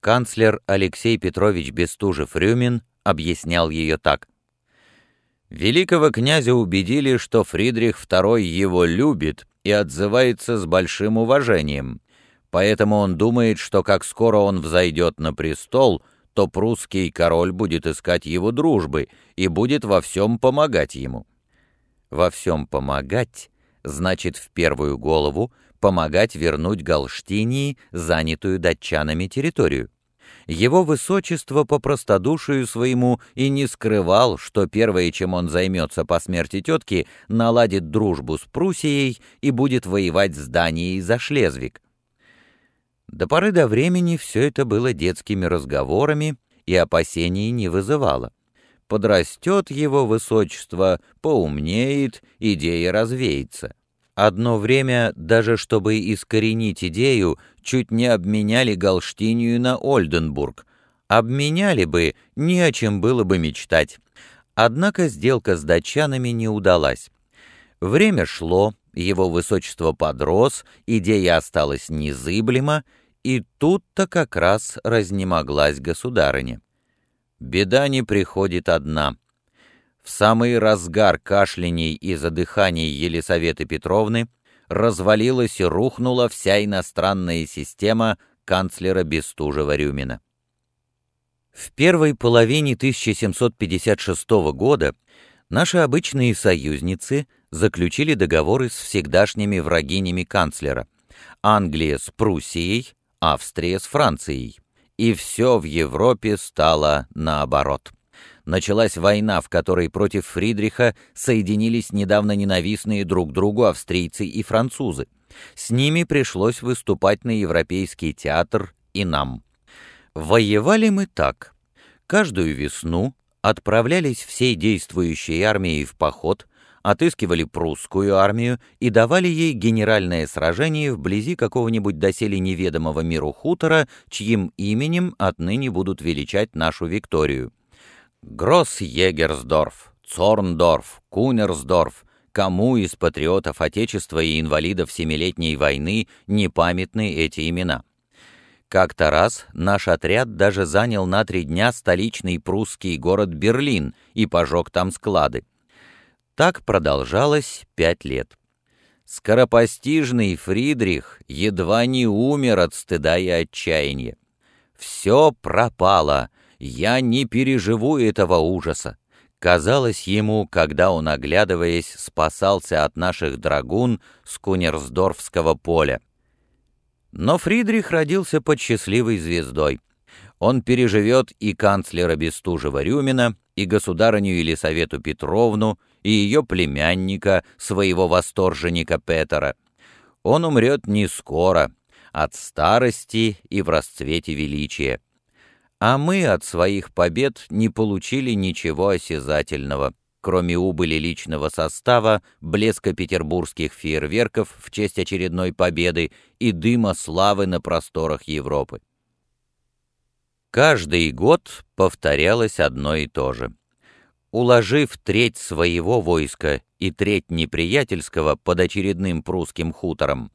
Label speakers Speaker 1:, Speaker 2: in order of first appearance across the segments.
Speaker 1: Канцлер Алексей Петрович Бестужев-Рюмин объяснял ее так. Великого князя убедили, что Фридрих II его любит и отзывается с большим уважением, поэтому он думает, что как скоро он взойдет на престол, то прусский король будет искать его дружбы и будет во всем помогать ему. Во всем помогать значит в первую голову помогать вернуть Галштинии занятую датчанами территорию. Его высочество по простодушию своему и не скрывал, что первое, чем он займется по смерти тетки, наладит дружбу с Пруссией и будет воевать с Данией за Шлезвиг. До поры до времени все это было детскими разговорами и опасений не вызывало. Подрастет его высочество, поумнеет, идея развеется. Одно время, даже чтобы искоренить идею, чуть не обменяли Галштинию на Ольденбург. Обменяли бы, ни о чем было бы мечтать. Однако сделка с датчанами не удалась. Время шло, его высочество подрос, идея осталась незыблема, и тут-то как раз разнемоглась государыня. Беда не приходит одна — в самый разгар кашляний и задыханий Елисаветы Петровны развалилась и рухнула вся иностранная система канцлера Бестужева-Рюмина. В первой половине 1756 года наши обычные союзницы заключили договоры с всегдашними врагинями канцлера Англия с Пруссией, Австрия с Францией. И все в Европе стало наоборот началась война, в которой против Фридриха соединились недавно ненавистные друг другу австрийцы и французы. С ними пришлось выступать на Европейский театр и нам. Воевали мы так. Каждую весну отправлялись всей действующей армией в поход, отыскивали прусскую армию и давали ей генеральное сражение вблизи какого-нибудь доселе неведомого миру хутора, чьим именем отныне будут величать нашу Викторию. Гросс-Егерсдорф, Цорндорф, Кунерсдорф, кому из патриотов Отечества и инвалидов Семилетней войны не памятны эти имена? Как-то раз наш отряд даже занял на три дня столичный прусский город Берлин и пожег там склады. Так продолжалось пять лет. Скоропостижный Фридрих едва не умер от стыда и отчаяния. Все пропало, я не переживу этого ужаса. Казалось ему, когда он, оглядываясь, спасался от наших драгун с Кунерсдорфского поля. Но Фридрих родился под счастливой звездой. Он переживет и канцлера Бестужева-Рюмина, и государыню Елисавету Петровну, и ее племянника, своего восторженника Петера. Он умрет не скоро, от старости и в расцвете величия а мы от своих побед не получили ничего осязательного, кроме убыли личного состава, блеска петербургских фейерверков в честь очередной победы и дыма славы на просторах Европы. Каждый год повторялось одно и то же. Уложив треть своего войска и треть неприятельского под очередным прусским хутором,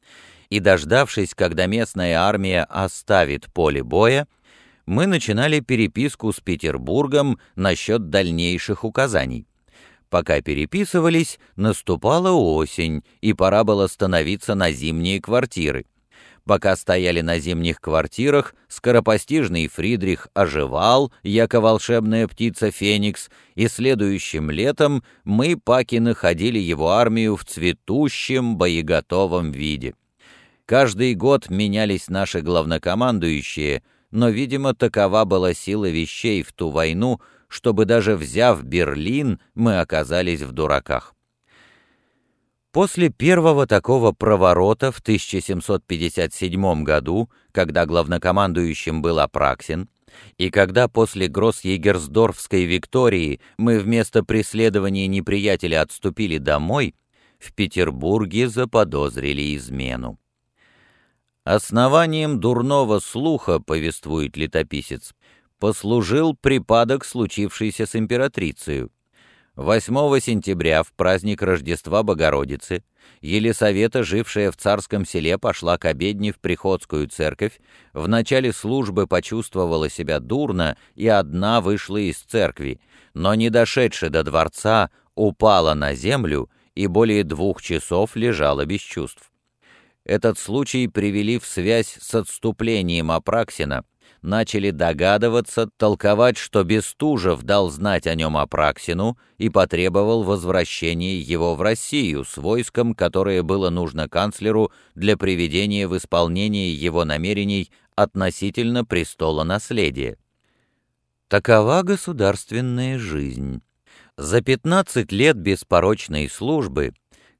Speaker 1: и дождавшись, когда местная армия оставит поле боя, мы начинали переписку с Петербургом насчет дальнейших указаний. Пока переписывались, наступала осень, и пора было становиться на зимние квартиры. Пока стояли на зимних квартирах, скоропостижный Фридрих оживал, яко волшебная птица Феникс, и следующим летом мы, паки, находили его армию в цветущем, боеготовом виде. Каждый год менялись наши главнокомандующие — но, видимо, такова была сила вещей в ту войну, чтобы даже взяв Берлин, мы оказались в дураках. После первого такого проворота в 1757 году, когда главнокомандующим был Апраксин, и когда после Гросс-Егерсдорфской Виктории мы вместо преследования неприятеля отступили домой, в Петербурге заподозрили измену. Основанием дурного слуха, повествует летописец, послужил припадок, случившийся с императрицей. 8 сентября, в праздник Рождества Богородицы, Елисавета, жившая в царском селе, пошла к обедне в приходскую церковь, в начале службы почувствовала себя дурно и одна вышла из церкви, но, не дошедшая до дворца, упала на землю и более двух часов лежала без чувств. Этот случай привели в связь с отступлением Апраксина, начали догадываться, толковать, что Бестужев дал знать о нем Апраксину и потребовал возвращения его в Россию с войском, которое было нужно канцлеру для приведения в исполнение его намерений относительно престола наследия. Такова государственная жизнь. За 15 лет беспорочной службы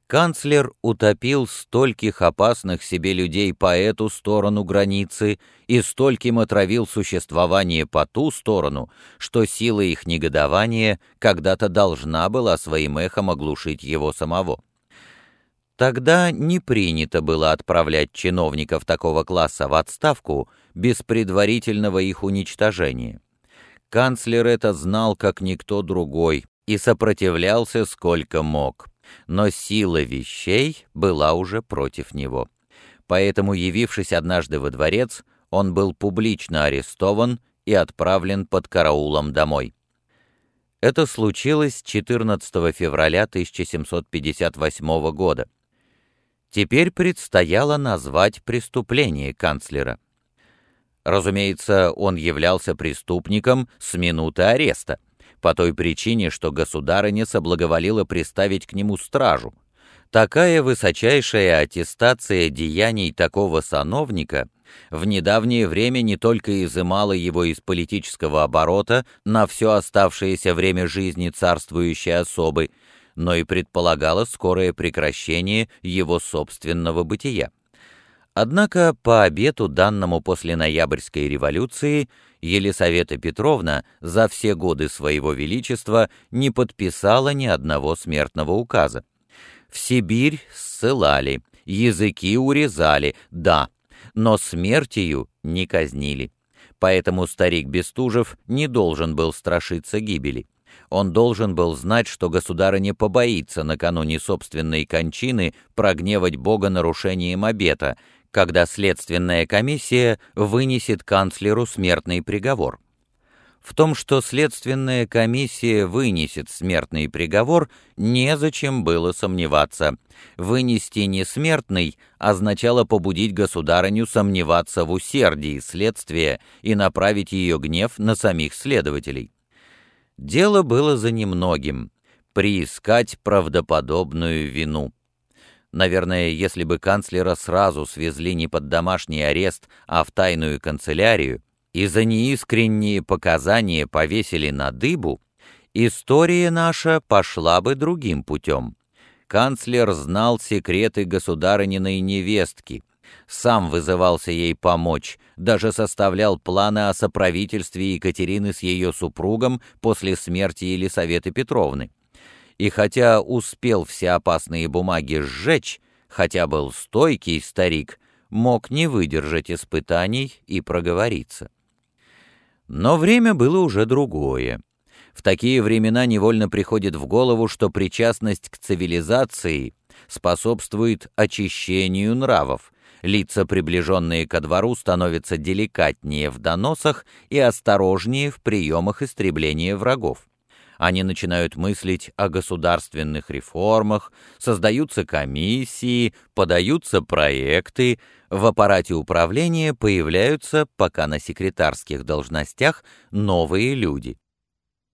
Speaker 1: канцлер утопил стольких опасных себе людей по эту сторону границы и стольким отравил существование по ту сторону, что сила их негодования когда-то должна была своим эхом оглушить его самого. Тогда не принято было отправлять чиновников такого класса в отставку без предварительного их уничтожения. Канцлер это знал как никто другой и сопротивлялся сколько мог но сила вещей была уже против него. Поэтому, явившись однажды во дворец, он был публично арестован и отправлен под караулом домой. Это случилось 14 февраля 1758 года. Теперь предстояло назвать преступление канцлера. Разумеется, он являлся преступником с минуты ареста по той причине, что государыня соблаговолила приставить к нему стражу. Такая высочайшая аттестация деяний такого сановника в недавнее время не только изымала его из политического оборота на все оставшееся время жизни царствующей особы, но и предполагала скорое прекращение его собственного бытия. Однако по обету, данному после ноябрьской революции, Елисавета Петровна за все годы своего величества не подписала ни одного смертного указа. В Сибирь ссылали, языки урезали, да, но смертью не казнили. Поэтому старик Бестужев не должен был страшиться гибели. Он должен был знать, что государыня побоится накануне собственной кончины прогневать Бога нарушением обета, когда следственная комиссия вынесет канцлеру смертный приговор. В том, что следственная комиссия вынесет смертный приговор, незачем было сомневаться. Вынести несмертный означало побудить государыню сомневаться в усердии следствия и направить ее гнев на самих следователей. Дело было за немногим — приискать правдоподобную вину. Наверное, если бы канцлера сразу свезли не под домашний арест, а в тайную канцелярию, и за неискренние показания повесили на дыбу, история наша пошла бы другим путем. Канцлер знал секреты государыниной невестки, сам вызывался ей помочь, даже составлял планы о соправительстве Екатерины с ее супругом после смерти Елисаветы Петровны и хотя успел все опасные бумаги сжечь, хотя был стойкий старик, мог не выдержать испытаний и проговориться. Но время было уже другое. В такие времена невольно приходит в голову, что причастность к цивилизации способствует очищению нравов, лица, приближенные ко двору, становятся деликатнее в доносах и осторожнее в приемах истребления врагов они начинают мыслить о государственных реформах, создаются комиссии, подаются проекты, в аппарате управления появляются, пока на секретарских должностях, новые люди.